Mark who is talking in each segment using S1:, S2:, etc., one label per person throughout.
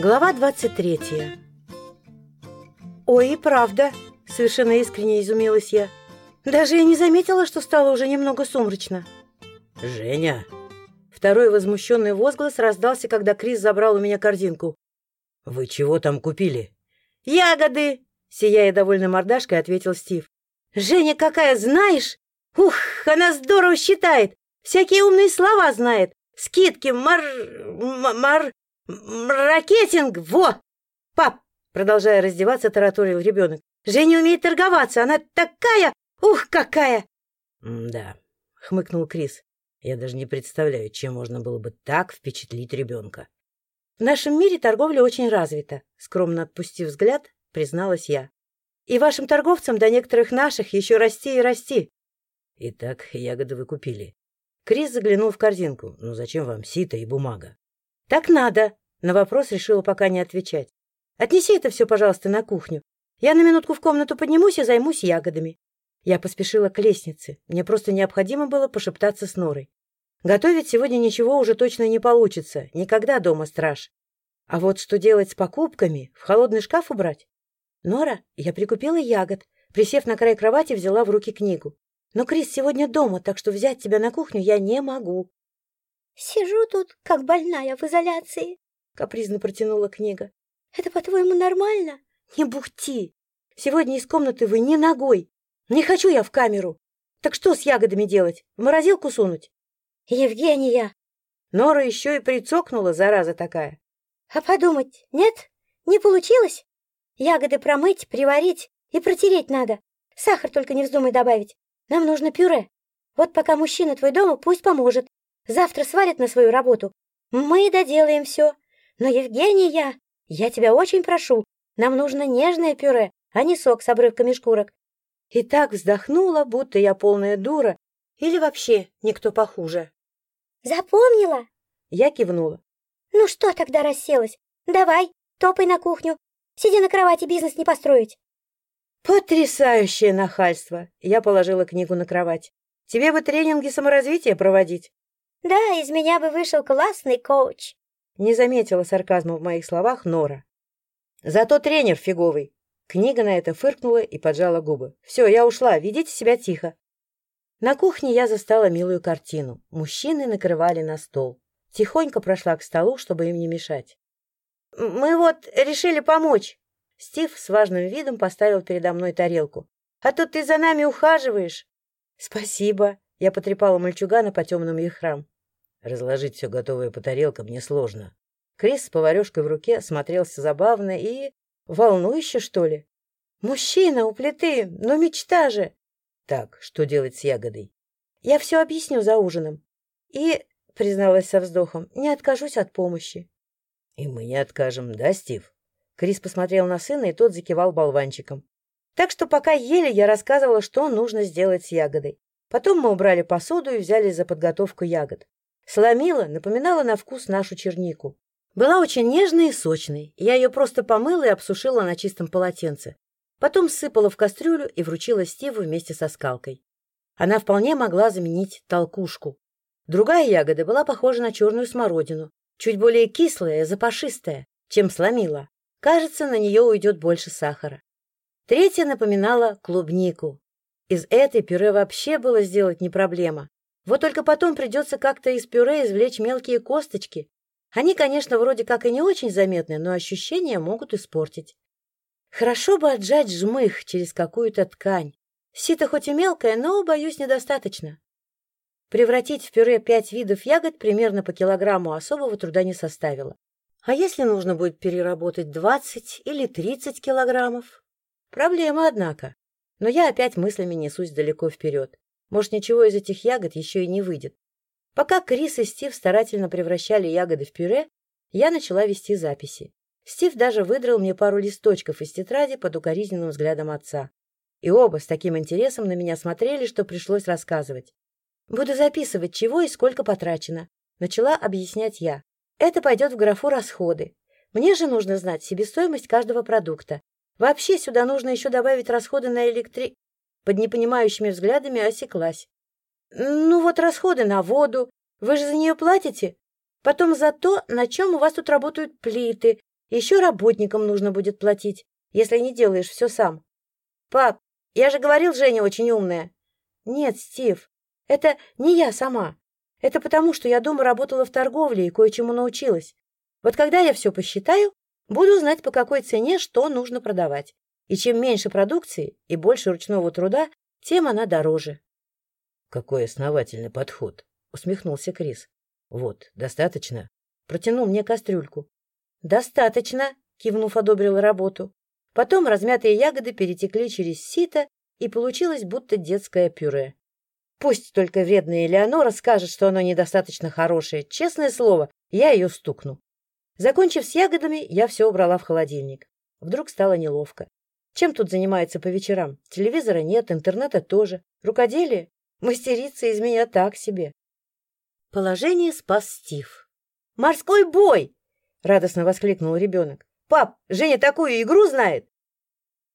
S1: Глава 23 «Ой, и правда!» — совершенно искренне изумилась я. «Даже я не заметила, что стало уже немного сумрачно».
S2: «Женя!»
S1: Второй возмущенный возглас раздался, когда Крис забрал у меня корзинку.
S2: «Вы чего там купили?»
S1: «Ягоды!» — сияя довольной мордашкой, ответил Стив. «Женя какая, знаешь? Ух, она здорово считает! Всякие умные слова знает! Скидки, мар... мар... ракетинг! Во! Пап!» Продолжая раздеваться, тараторил ребенок. «Женя умеет торговаться! Она такая! Ух, какая!»
S2: «Да», — хмыкнул Крис. «Я даже не представляю, чем можно было бы так впечатлить ребенка».
S1: «В нашем мире торговля очень развита», — скромно отпустив взгляд, призналась я. «И вашим торговцам до некоторых наших еще расти и расти».
S2: «Итак, ягоды вы купили». Крис заглянул в корзинку. «Ну зачем вам сито и бумага?»
S1: «Так надо!» — на вопрос решила пока не отвечать. «Отнеси это все, пожалуйста, на кухню. Я на минутку в комнату поднимусь и займусь ягодами». Я поспешила к лестнице. Мне просто необходимо было пошептаться с Норой. Готовить сегодня ничего уже точно не получится. Никогда дома страж. А вот что делать с покупками? В холодный шкаф убрать? Нора, я прикупила ягод. Присев на край кровати, взяла в руки книгу. Но Крис сегодня дома, так что взять тебя на кухню я не могу.
S3: — Сижу тут, как больная в изоляции, —
S1: капризно протянула книга.
S3: — Это, по-твоему, нормально?
S1: — Не бухти. Сегодня из комнаты вы не ногой. Не хочу я в камеру. Так что с ягодами делать? В морозилку сунуть?
S3: — Евгения!
S1: Нора еще и прицокнула, зараза такая.
S3: — А подумать, нет? Не получилось? Ягоды промыть, приварить и протереть надо. Сахар только не вздумай добавить. Нам нужно пюре. Вот пока мужчина твой дома, пусть поможет. Завтра свалит на свою работу. Мы доделаем все. Но, Евгения, я тебя очень прошу, нам нужно нежное пюре, а не сок с обрывками шкурок.
S1: И так вздохнула, будто я полная дура. Или вообще никто похуже.
S3: Запомнила?
S1: Я кивнула.
S3: Ну что тогда расселась? Давай, топай на кухню. Сиди на кровати, бизнес не построить.
S1: Потрясающее нахальство! Я положила книгу на кровать. Тебе бы тренинги саморазвития проводить.
S3: Да, из меня бы вышел классный коуч.
S1: Не заметила сарказма в моих словах Нора. Зато тренер фиговый. Книга на это фыркнула и поджала губы. Все, я ушла, ведите себя тихо. На кухне я застала милую картину. Мужчины накрывали на стол. Тихонько прошла к столу, чтобы им не мешать. «Мы вот решили помочь», Стив с важным видом поставил передо мной тарелку. «А тут ты за нами ухаживаешь!» «Спасибо!» — я потрепала мальчугана по темным яхрам.
S2: «Разложить все готовое по тарелкам несложно».
S1: Крис с поварешкой в руке смотрелся забавно и... волнующе, что ли? «Мужчина у плиты! Ну, мечта же!»
S2: «Так, что делать с ягодой?»
S1: «Я все объясню за ужином. И, — призналась со вздохом, — не откажусь от помощи».
S2: «И мы не откажем, да, Стив?»
S1: Крис посмотрел на сына, и тот закивал болванчиком. Так что пока ели, я рассказывала, что нужно сделать с ягодой. Потом мы убрали посуду и взялись за подготовку ягод. Сломила напоминала на вкус нашу чернику. Была очень нежной и сочной. Я ее просто помыла и обсушила на чистом полотенце. Потом сыпала в кастрюлю и вручила Стиву вместе со скалкой. Она вполне могла заменить толкушку. Другая ягода была похожа на черную смородину, чуть более кислая, запашистая, чем сломила. Кажется, на нее уйдет больше сахара. Третья напоминала клубнику. Из этой пюре вообще было сделать не проблема. Вот только потом придется как-то из пюре извлечь мелкие косточки. Они, конечно, вроде как и не очень заметны, но ощущения могут испортить. Хорошо бы отжать жмых через какую-то ткань. Сито хоть и мелкое, но, боюсь, недостаточно. Превратить в пюре пять видов ягод примерно по килограмму особого труда не составило. А если нужно будет переработать 20 или 30 килограммов? Проблема, однако. Но я опять мыслями несусь далеко вперед. Может, ничего из этих ягод еще и не выйдет. Пока Крис и Стив старательно превращали ягоды в пюре, я начала вести записи. Стив даже выдрал мне пару листочков из тетради под укоризненным взглядом отца. И оба с таким интересом на меня смотрели, что пришлось рассказывать. Буду записывать, чего и сколько потрачено. Начала объяснять я. Это пойдет в графу «Расходы». Мне же нужно знать себестоимость каждого продукта. Вообще сюда нужно еще добавить расходы на электри... Под непонимающими взглядами осеклась. Ну вот расходы на воду. Вы же за нее платите. Потом за то, на чем у вас тут работают плиты. Еще работникам нужно будет платить, если не делаешь все сам. Пап, я же говорил, Женя очень умная. Нет, Стив, это не я сама. Это потому, что я дома работала в торговле и кое-чему научилась. Вот когда я все посчитаю, буду знать, по какой цене что нужно продавать. И чем меньше продукции и больше ручного труда, тем она дороже.
S2: — Какой основательный подход, — усмехнулся Крис. — Вот, достаточно.
S1: Протянул мне кастрюльку. — Достаточно, — кивнув, одобрила работу. Потом размятые ягоды перетекли через сито, и получилось будто детское пюре. Пусть только вредная Элеонора скажет, что оно недостаточно хорошее. Честное слово, я ее стукну. Закончив с ягодами, я все убрала в холодильник. Вдруг стало неловко. Чем тут занимается по вечерам? Телевизора нет, интернета тоже. Рукоделие? Мастерица из меня так себе. Положение спас Стив. «Морской бой!» — радостно воскликнул ребенок. «Пап, Женя такую игру знает!»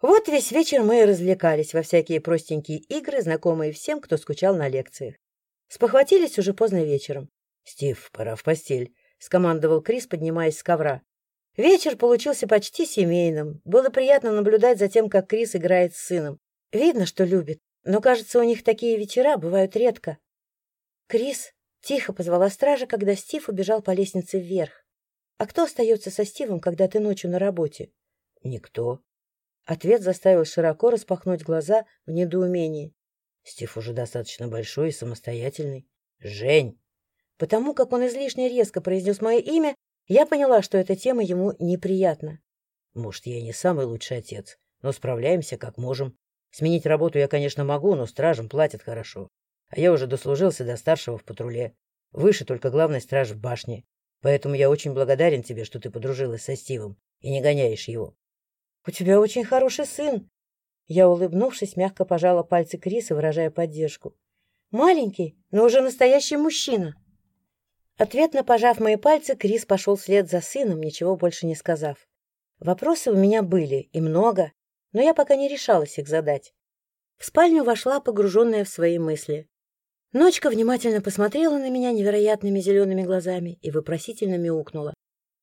S1: Вот весь вечер мы и развлекались во всякие простенькие игры, знакомые всем, кто скучал на лекциях. Спохватились уже поздно вечером.
S2: «Стив, пора в постель», — скомандовал Крис, поднимаясь с ковра.
S1: Вечер получился почти семейным. Было приятно наблюдать за тем, как Крис играет с сыном. Видно, что любит, но, кажется, у них такие вечера бывают редко. «Крис», — тихо позвала стража, когда Стив убежал по лестнице вверх. «А кто остается со Стивом, когда ты ночью на работе?»
S2: «Никто»,
S1: Ответ заставил широко распахнуть глаза в недоумении.
S2: Стив уже достаточно большой и самостоятельный. Жень!
S1: Потому как он излишне резко произнес мое имя, я поняла, что эта тема ему неприятна.
S2: Может, я не самый лучший отец, но справляемся как можем. Сменить работу я, конечно, могу, но стражам платят хорошо. А я уже дослужился до старшего в патруле. Выше только главный страж в башне. Поэтому я очень благодарен тебе, что ты подружилась со Стивом и не гоняешь его.
S1: «У тебя очень хороший сын!» Я, улыбнувшись, мягко пожала пальцы Криса, выражая поддержку. «Маленький, но уже настоящий мужчина!» Ответно пожав мои пальцы, Крис пошел вслед за сыном, ничего больше не сказав. Вопросы у меня были, и много, но я пока не решалась их задать. В спальню вошла, погруженная в свои мысли. Ночка внимательно посмотрела на меня невероятными зелеными глазами и вопросительно мяукнула.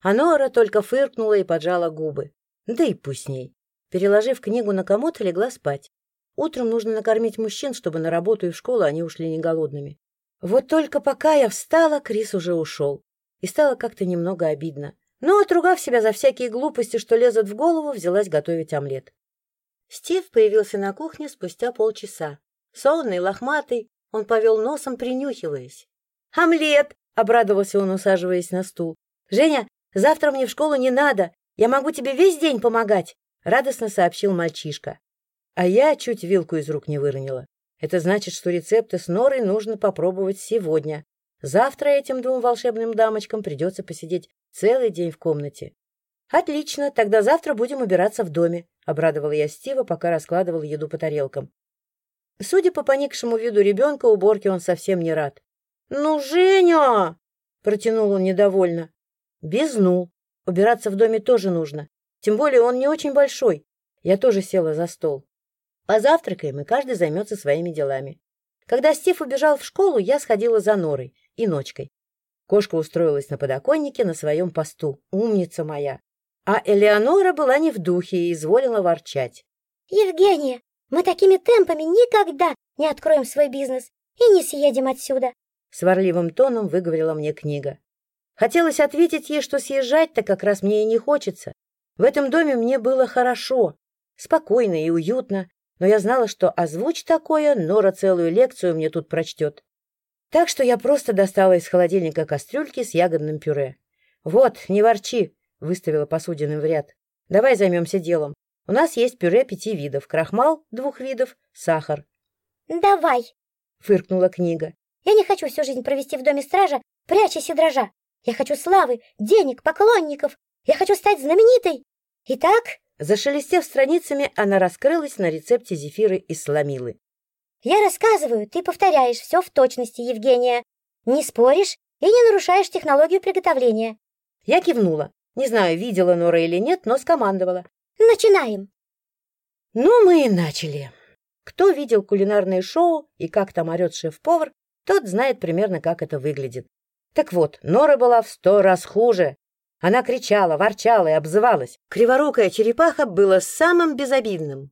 S1: А Нора только фыркнула и поджала губы. Да и пусть с ней. Переложив книгу на комод, легла спать. Утром нужно накормить мужчин, чтобы на работу и в школу они ушли не голодными. Вот только пока я встала, Крис уже ушел. И стало как-то немного обидно. Но, отругав себя за всякие глупости, что лезут в голову, взялась готовить омлет. Стив появился на кухне спустя полчаса. Сонный, лохматый, он повел носом, принюхиваясь. «Омлет!» — обрадовался он, усаживаясь на стул. «Женя, завтра мне в школу не надо. Я могу тебе весь день помогать!» — радостно сообщил мальчишка. А я чуть вилку из рук не выронила. Это значит, что рецепты с Норой нужно попробовать сегодня. Завтра этим двум волшебным дамочкам придется посидеть целый день в комнате. «Отлично, тогда завтра будем убираться в доме», — обрадовала я Стива, пока раскладывал еду по тарелкам. Судя по поникшему виду ребенка, уборки он совсем не рад. «Ну, Женя!» — протянул он недовольно. «Безнул. Убираться в доме тоже нужно. Тем более он не очень большой. Я тоже села за стол. Позавтракаем, и каждый займется своими делами. Когда Стив убежал в школу, я сходила за Норой и Ночкой. Кошка устроилась на подоконнике на своем посту. Умница моя. А Элеонора была не в духе и изволила ворчать.
S3: «Евгения, мы такими темпами никогда не откроем свой бизнес и не съедем отсюда!»
S1: Сварливым тоном выговорила мне книга. Хотелось ответить ей, что съезжать-то как раз мне и не хочется. В этом доме мне было хорошо, спокойно и уютно, но я знала, что озвучь такое, Нора целую лекцию мне тут прочтет. Так что я просто достала из холодильника кастрюльки с ягодным пюре. «Вот, не ворчи», — выставила посудины в ряд. «Давай займемся делом. У нас есть пюре пяти видов, крахмал двух видов, сахар».
S3: «Давай», —
S1: фыркнула книга.
S3: «Я не хочу всю жизнь провести в доме стража, прячась и дрожа. Я хочу славы, денег, поклонников. Я хочу стать знаменитой. Итак,
S1: зашелестев страницами, она раскрылась на рецепте зефиры из сламилы.
S3: Я рассказываю, ты повторяешь все в точности, Евгения. Не споришь и не нарушаешь технологию приготовления.
S1: Я кивнула. Не знаю, видела Нора или нет, но скомандовала.
S3: Начинаем.
S1: Ну, мы и начали. Кто видел кулинарное шоу и как там орет шеф-повар, тот знает примерно, как это выглядит. Так вот, Нора была в сто раз хуже. Она кричала, ворчала и обзывалась. Криворукая черепаха была самым безобидным.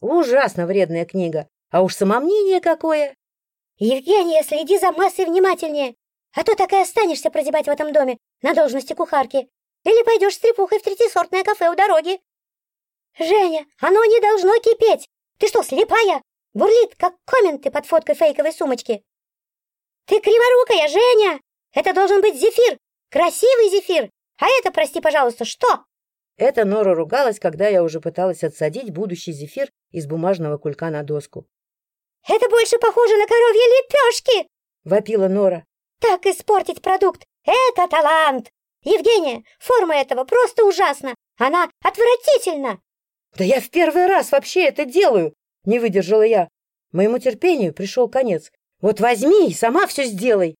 S1: Ужасно вредная книга. А уж самомнение какое!
S3: Евгения, следи за массой внимательнее, а то так и останешься прозябать в этом доме на должности кухарки. Или пойдешь с трепухой в третисортное кафе у дороги. Женя, оно не должно кипеть. Ты что, слепая? Бурлит, как комменты под фоткой фейковой сумочки. Ты криворукая, Женя! Это должен быть зефир, красивый зефир. А это, прости, пожалуйста, что?
S1: Это Нора ругалась, когда я уже пыталась отсадить будущий зефир из бумажного кулька на доску.
S3: «Это больше похоже на коровьи лепешки!»
S1: — вопила Нора.
S3: «Так испортить продукт — это талант! Евгения, форма этого просто ужасна! Она отвратительна!»
S1: «Да я в первый раз вообще это делаю!» — не выдержала я. Моему терпению пришел конец. «Вот возьми и сама все сделай!»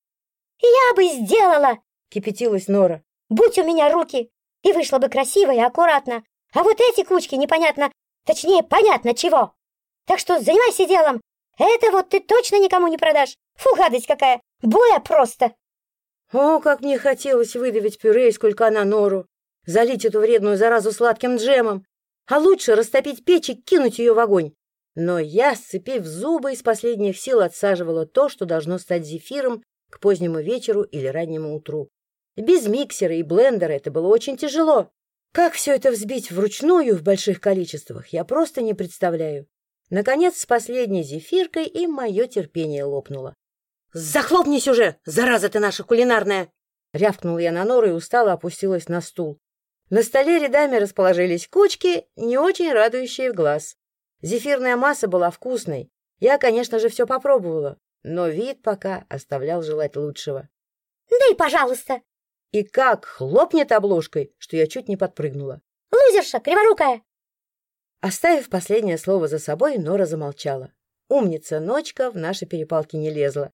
S3: «Я бы сделала!»
S1: — кипятилась Нора.
S3: «Будь у меня руки! И вышло бы красиво и аккуратно! А вот эти кучки непонятно, точнее, понятно чего! Так что занимайся делом, это вот ты точно никому не продашь. Фу, гадость какая! Боя просто!»
S1: О, как мне хотелось выдавить пюре из кулька на нору, залить эту вредную заразу сладким джемом, а лучше растопить печь и кинуть ее в огонь. Но я, сцепив зубы, из последних сил отсаживала то, что должно стать зефиром к позднему вечеру или раннему утру. Без миксера и блендера это было очень тяжело. Как все это взбить вручную в больших количествах, я просто не представляю. Наконец, с последней зефиркой и мое терпение лопнуло. «Захлопнись уже, зараза ты наша кулинарная!» Рявкнул я на нору и устало опустилась на стул. На столе рядами расположились кучки, не очень радующие в глаз. Зефирная масса была вкусной. Я, конечно же, все попробовала, но вид пока оставлял желать лучшего.
S3: «Да и пожалуйста!»
S1: И как хлопнет обложкой, что я чуть не подпрыгнула.
S3: «Лузерша, криворукая!»
S1: Оставив последнее слово за собой, Нора замолчала. Умница, ночка в наши перепалки не лезла.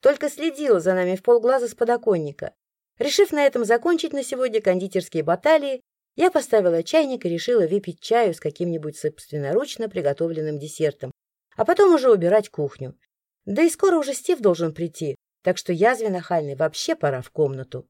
S1: Только следила за нами в полглаза с подоконника. Решив на этом закончить на сегодня кондитерские баталии, я поставила чайник и решила выпить чаю с каким-нибудь собственноручно приготовленным десертом, а потом уже убирать кухню. Да и скоро уже Стив должен прийти, так что язве нахальной вообще пора в комнату.